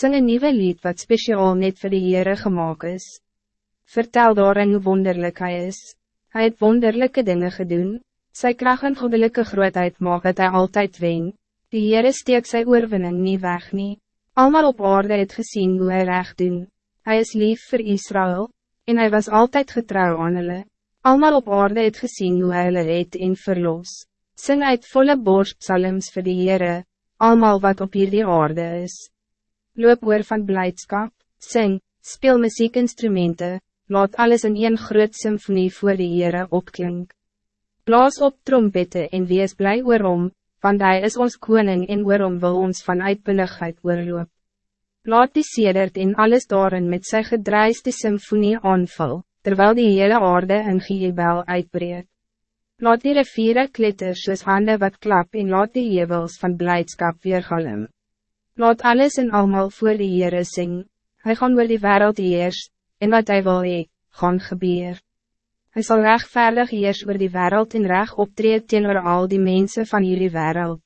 Sing een nieuwe lied wat speciaal net voor de Heere gemaakt is. Vertel daarin hoe wonderlijk hij is. Hij het wonderlijke dingen gedaan. Zijn kracht en goddelijke grootheid maakt dat hij altijd wen. Die Heere steek sy oorwinning nie weg nie. Almal op aarde het gezien hoe hij recht doen. Hij is lief voor Israël, en hij was altijd getrouw aan hulle. Almal op aarde het gezien hoe hy hulle red en verlos. Sing uit volle borst psalms vir die Heere, almal wat op hierdie aarde is. Loop oor van blijdschap, sing, speel muziekinstrumenten, laat alles in een groot symfonie voor die Heere opklink. Blaas op trompette en wees blij oorom, want hij is ons koning en oorom wil ons van uitbinnigheid oorloop. Laat die sedert en alles daarin met sy gedreiste symfonie aanval, terwijl die hele aarde in geebel uitbreek. Laat die riviere klitter soos hande wat klap en laat die jebels van blijdschap weergalm. Laat alles en almal voor die Heere sing, hy gaan oor die wereld heers, en wat hij wil hee, gaan gebeur. Hij zal rechtvaardig heers oor die wereld en recht optreed teenoor al die mensen van jullie wereld.